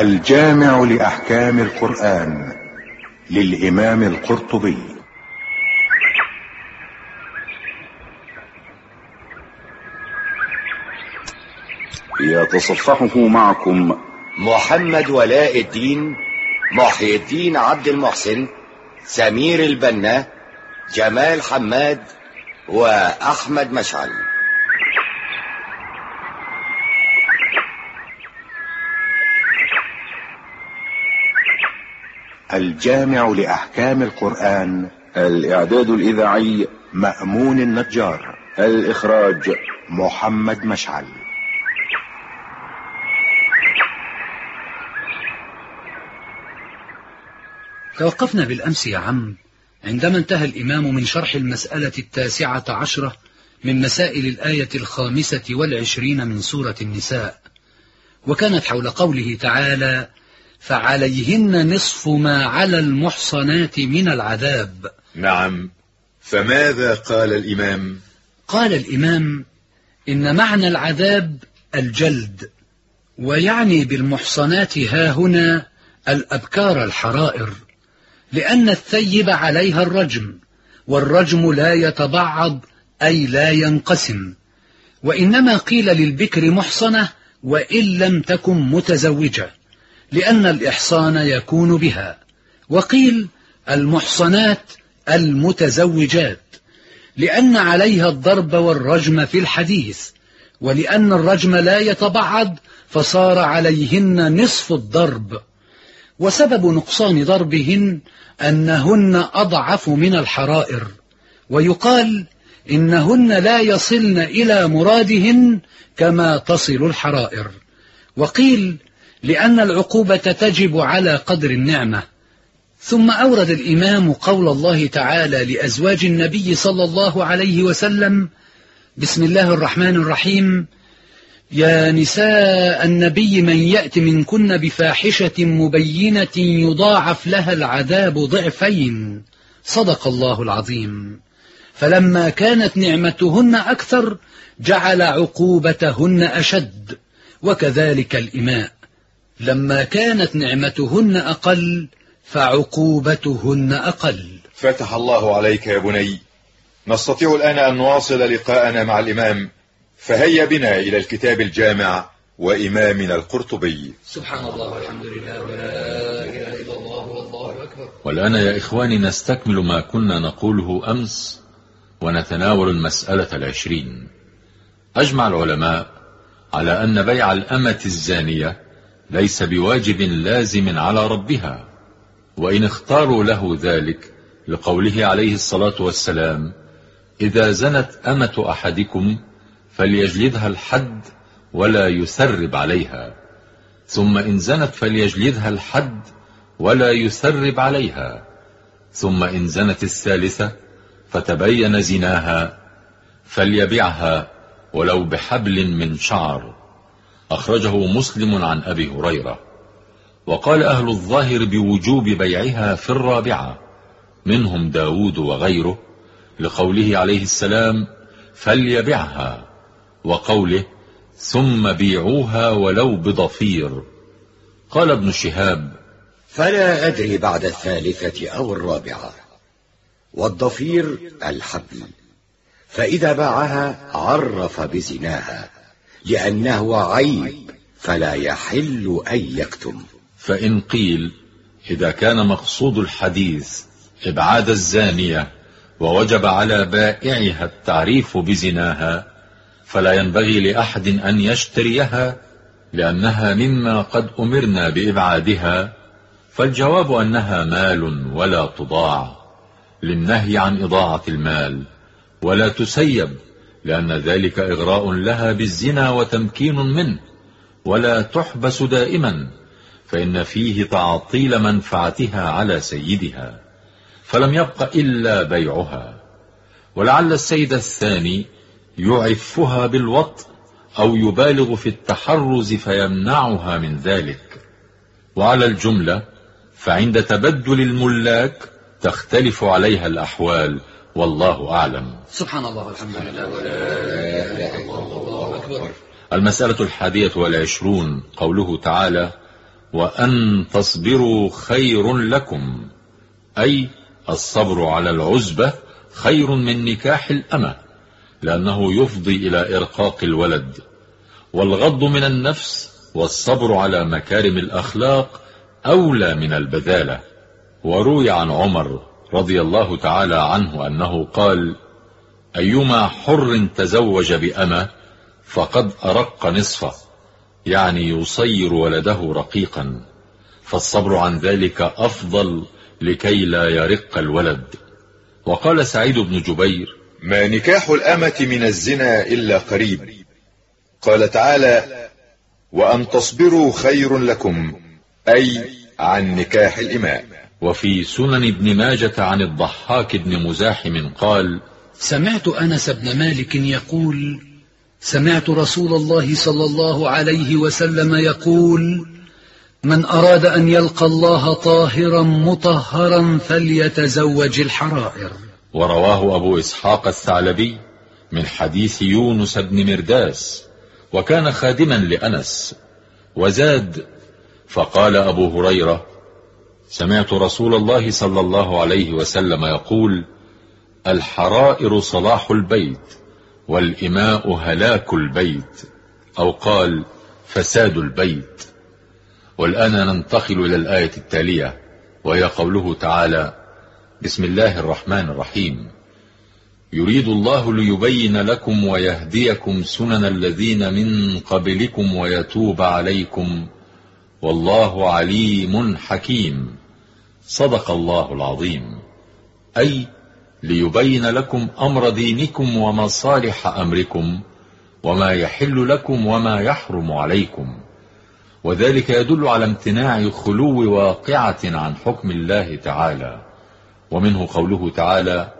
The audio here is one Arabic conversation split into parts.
الجامع لأحكام القرآن للإمام القرطبي. يتصفحه معكم محمد ولاء الدين محي الدين عبد المحسن سمير البنا جمال حماد وأحمد مشعل. الجامع لأحكام القرآن. الإعداد الإذاعي مأمون النجار. الإخراج محمد مشعل. توقفنا بالأمس يا عم. عندما انتهى الإمام من شرح المسألة التاسعة عشرة من مسائل الآية الخامسة والعشرين من سورة النساء وكانت حول قوله تعالى فعليهن نصف ما على المحصنات من العذاب. نعم. فماذا قال الإمام؟ قال الإمام إن معنى العذاب الجلد ويعني بالمحصنات ها هنا الأبكار الحرائر لأن الثيب عليها الرجم والرجم لا يتبعض أي لا ينقسم وإنما قيل للبكر محصنة وإن لم تكن متزوجة. لأن الإحصان يكون بها. وقيل المحصنات المتزوجات لأن عليها الضرب والرجم في الحديث ولأن الرجم لا يتبعض فصار عليهن نصف الضرب. وسبب نقصان ضربهن أنهن أضعف من الحرائر. ويقال إنهن لا يصلن إلى مرادهن كما تصل الحرائر. وقيل لأن العقوبة تجب على قدر النعمة. ثم أورد الإمام قول الله تعالى لأزواج النبي صلى الله عليه وسلم بسم الله الرحمن الرحيم. يا نساء النبي من يأت منكن بفاحشة مبينة يضاعف لها العذاب ضعفين. صدق الله العظيم. فلما كانت نعمتهن أكثر جعل عقوبتهن أشد وكذلك الإماء. لما كانت نعمتهن أقل فعقوبتهن أقل. فتح الله عليك يا بني. نستطيع الآن أن نواصل لقاءنا مع الإمام. فهيا بنا إلى الكتاب الجامع وإمامنا القرطبي. سبحان الله والحمد لله ولا إله إلا الله والله أكبر. والآن يا إخواني نستكمل ما كنا نقوله أمس ونتناول المسألة العشرين. أجمع العلماء على أن بيع الأمة الزانية ليس بواجب لازم على ربها. وإن اختاروا له ذلك لقوله عليه الصلاة والسلام إذا زنت أمة أحدكم فليجلدها الحد ولا يثرب عليها. ثم إن زنت فليجلدها الحد ولا يثرب عليها. ثم إن زنت الثالثة فتبين زناها فليبعها ولو بحبل من شعر. أخرجه مسلم عن أبي هريرة. وقال أهل الظاهر بوجوب بيعها في الرابعة منهم داود وغيره لقوله عليه السلام فليبعها وقوله ثم بيعوها ولو بضفير قال ابن شهاب فلا أدري بعد الثالثة أو الرابعة. والضفير الحبل. فإذا باعها عرف بزناها. لأنه عيب فلا يحل أن يكتم. فإن قيل إذا كان مقصود الحديث إبعاد الزانية ووجب على بائعها التعريف بزناها فلا ينبغي لأحد أن يشتريها لأنها مما قد أمرنا بإبعادها فالجواب أنها مال ولا تضاع للنهي عن إضاعة المال ولا تسيب لأن ذلك إغراء لها بالزنا وتمكين منه ولا تحبس دائما فإن فيه تعطيل منفعتها على سيدها فلم يبق إلا بيعها. ولعل السيد الثاني يعفها بالوطء أو يبالغ في التحرز فيمنعها من ذلك. وعلى الجملة فعند تبدل الملاك تختلف عليها الأحوال والله أعلم. سبحان الله والحمد لله. الله أكبر المسألة الحادية والعشرون قوله تعالى وأن تصبروا خير لكم. أي الصبر على العزبة خير من نكاح الأمة لأنه يفضي إلى إرقاق الولد. والغض من النفس والصبر على مكارم الأخلاق أولى من البذالة. وروي عن عمر رضي الله تعالى عنه أنه قال أيما حر تزوج بأمة فقد أرق نصفه يعني يصير ولده رقيقا فالصبر عن ذلك أفضل لكي لا يرق الولد. وقال سعيد بن جبير ما نكاح الأمة من الزنا إلا قريب. قال تعالى وأن تصبروا خير لكم أي عن نكاح الإماء. وفي سنن ابن ماجة عن الضحاك بن مزاحم قال سمعت أنس بن مالك يقول سمعت رسول الله صلى الله عليه وسلم يقول من أراد أن يلقى الله طاهرا مطهرا فليتزوج الحرائر. ورواه أبو إسحاق الثعلبي من حديث يونس بن مرداس وكان خادما لأنس وزاد فقال أبو هريرة سمعت رسول الله صلى الله عليه وسلم يقول الحرائر صلاح البيت والإماء هلاك البيت أو قال فساد البيت. والآن ننتقل إلى الآية التالية وهي قوله تعالى بسم الله الرحمن الرحيم. يريد الله ليبين لكم ويهديكم سنن الذين من قبلكم ويتوب عليكم والله عليم حكيم. صدق الله العظيم. أي ليبين لكم أمر دينكم ومصالح أمركم وما يحل لكم وما يحرم عليكم. وذلك يدل على امتناع خلو واقعة عن حكم الله تعالى. ومنه قوله تعالى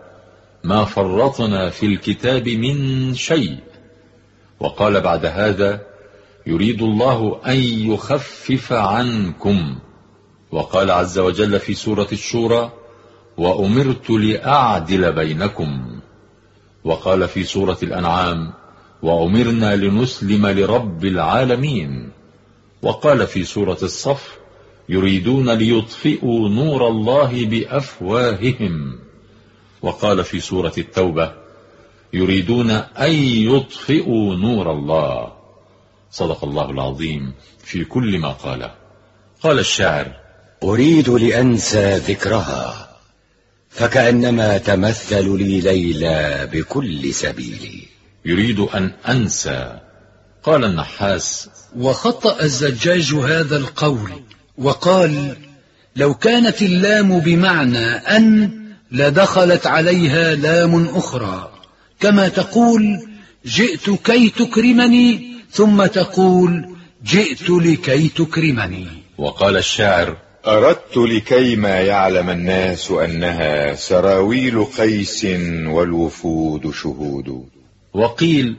ما فرطنا في الكتاب من شيء وقال بعد هذا يريد الله أن يخفف عنكم وقال عز وجل في سورة الشورى وأمرت لأعدل بينكم. وقال في سورة الأنعام وأمرنا لنسلم لرب العالمين. وقال في سورة الصف يريدون ليطفئوا نور الله بأفواههم. وقال في سورة التوبة يريدون أن يطفئوا نور الله. صدق الله العظيم في كل ما قاله. قال الشاعر أريد لأنسى ذكرها فكأنما تمثل لي ليلى بكل سبيل يريد أن أنسى. قال النحاس وخطأ الزجاج هذا القول وقال لو كانت اللام بمعنى أن لدخلت عليها لام أخرى. كما تقول جئت كي تكرمني ثم تقول جئت لكي تكرمني. وقال الشاعر أردت لكي ما يعلم الناس أنها سراويل قيس والوفود شهود. وقيل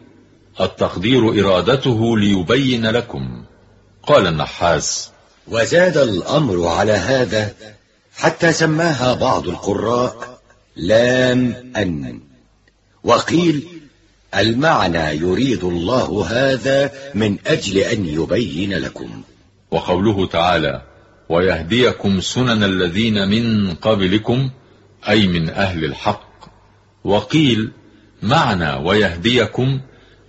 التقدير إرادته ليبين لكم. قال النحاس وزاد الأمر على هذا حتى سماها بعض القراء لام أن. وقيل المعنى يريد الله هذا من أجل أن يبين لكم. وقوله تعالى ويهديكم سنن الذين من قبلكم أي من أهل الحق. وقيل معنى ويهديكم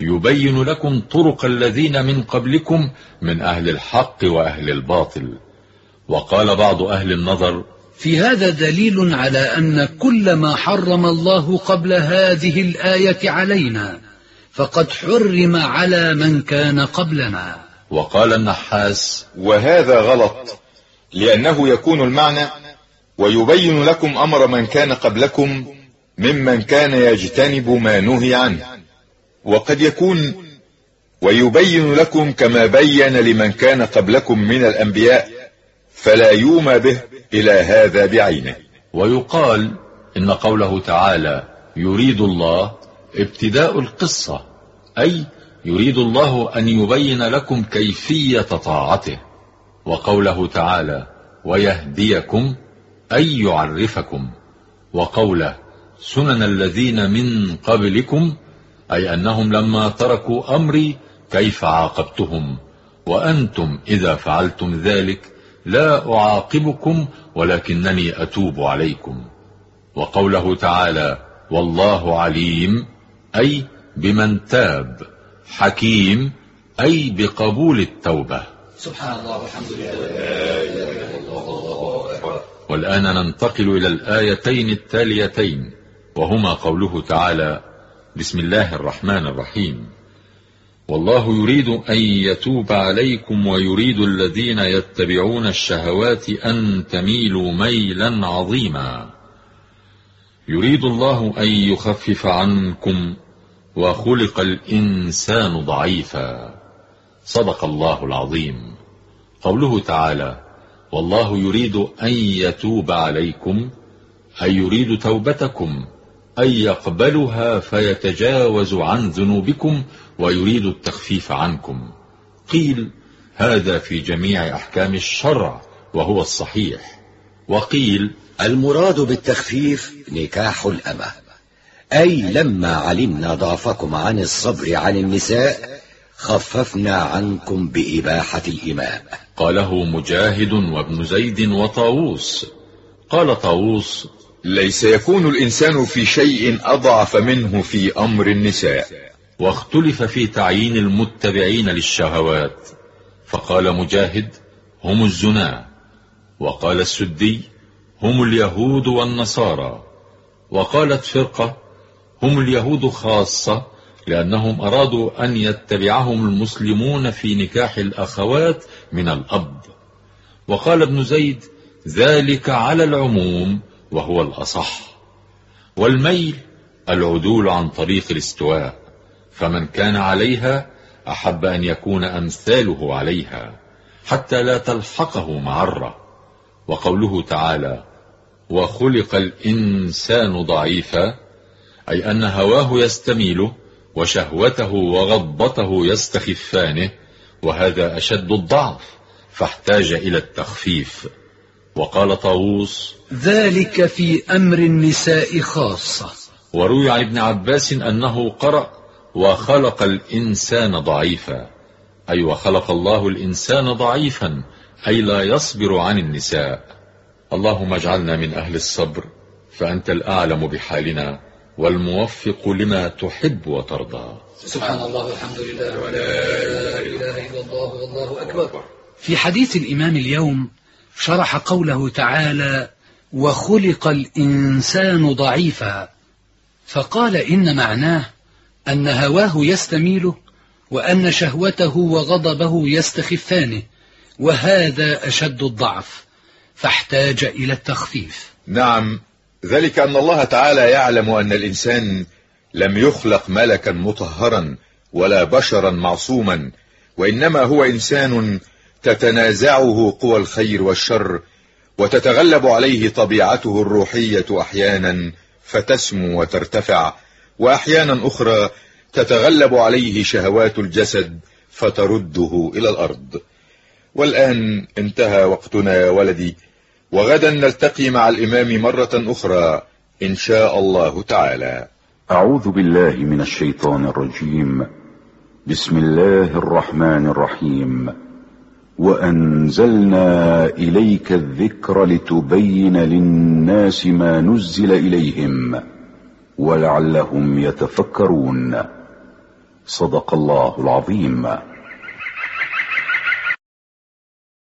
يبين لكم طرق الذين من قبلكم من أهل الحق وأهل الباطل. وقال بعض أهل النظر في هذا دليل على أن كل ما حرم الله قبل هذه الآية علينا فقد حرم على من كان قبلنا. وقال النحاس وهذا غلط. لأنه يكون المعنى ويبين لكم أمر من كان قبلكم ممن كان يجتنب ما نهي عنه. وقد يكون ويبين لكم كما بين لمن كان قبلكم من الأنبياء فلا يومى به إلى هذا بعينه. ويقال إن قوله تعالى يريد الله ابتداء القصة أي يريد الله أن يبين لكم كيفية طاعته. وقوله تعالى ويهديكم اي يعرفكم وقوله سنن الذين من قبلكم أي أنهم لما تركوا أمري كيف عاقبتهم وأنتم إذا فعلتم ذلك لا أعاقبكم ولكنني أتوب عليكم وقوله تعالى والله عليم أي بمن تاب حكيم أي بقبول التوبة سبحان الله والحمد لله. والآن ننتقل إلى الآيتين التاليتين وهما قوله تعالى بسم الله الرحمن الرحيم. والله يريد أن يتوب عليكم ويريد الذين يتبعون الشهوات أن تميلوا ميلا عظيما. يريد الله أن يخفف عنكم وخلق الإنسان ضعيفا. صدق الله العظيم. قوله تعالى والله يريد أن يتوب عليكم أي يريد توبتكم أن يقبلها فيتجاوز عن ذنوبكم ويريد التخفيف عنكم. قيل هذا في جميع أحكام الشرع وهو الصحيح. وقيل المراد بالتخفيف نكاح الأمة أي لما علمنا ضعفكم عن الصبر عن النساء خففنا عنكم بإباحة الإماء قاله مجاهد وابن زيد وطاووس. قال طاووس ليس يكون الإنسان في شيء أضعف منه في أمر النساء. واختلف في تعيين المتبعين للشهوات. فقال مجاهد هم الزنا. وقال السدي هم اليهود والنصارى. وقالت فرقة هم اليهود خاصة لأنهم أرادوا أن يتبعهم المسلمون في نكاح الأخوات من الأب. وقال ابن زيد ذلك على العموم وهو الأصح. والميل العدول عن طريق الاستواء فمن كان عليها أحب أن يكون أمثاله عليها حتى لا تلحقه معرة. وقوله تعالى وخلق الإنسان ضعيفا أي أن هواه يستميله وشهوته وغضبته يستخفانه وهذا أشد الضعف فاحتاج إلى التخفيف. وقال طاووس ذلك في أمر النساء خاصة. وروي عن ابن عباس أنه قرأ وخلق الإنسان ضعيفا. أي وخلق الله الإنسان ضعيفا أي لا يصبر عن النساء. اللهم اجعلنا من أهل الصبر فأنت الأعلم بحالنا. والموفق لما تحب وترضى. سبحان الله والحمد لله ولا إله إلا الله والله أكبر. في حديث الإمام اليوم شرح قوله تعالى وخلق الإنسان ضعيفا فقال إن معناه أن هواه يستميله وأن شهوته وغضبه يستخفانه وهذا أشد الضعف فاحتاج إلى التخفيف نعم ذلك أن الله تعالى يعلم أن الإنسان لم يخلق ملكا مطهرا ولا بشرا معصوما وإنما هو إنسان تتنازعه قوى الخير والشر وتتغلب عليه طبيعته الروحية أحيانا فتسمو وترتفع وأحيانا أخرى تتغلب عليه شهوات الجسد فترده إلى الأرض. والآن انتهى وقتنا يا ولدي. وغدا نلتقي مع الإمام مرة أخرى إن شاء الله تعالى. أعوذ بالله من الشيطان الرجيم. بسم الله الرحمن الرحيم. وأنزلنا إليك الذكر لتبين للناس ما نزل إليهم ولعلهم يتفكرون. صدق الله العظيم.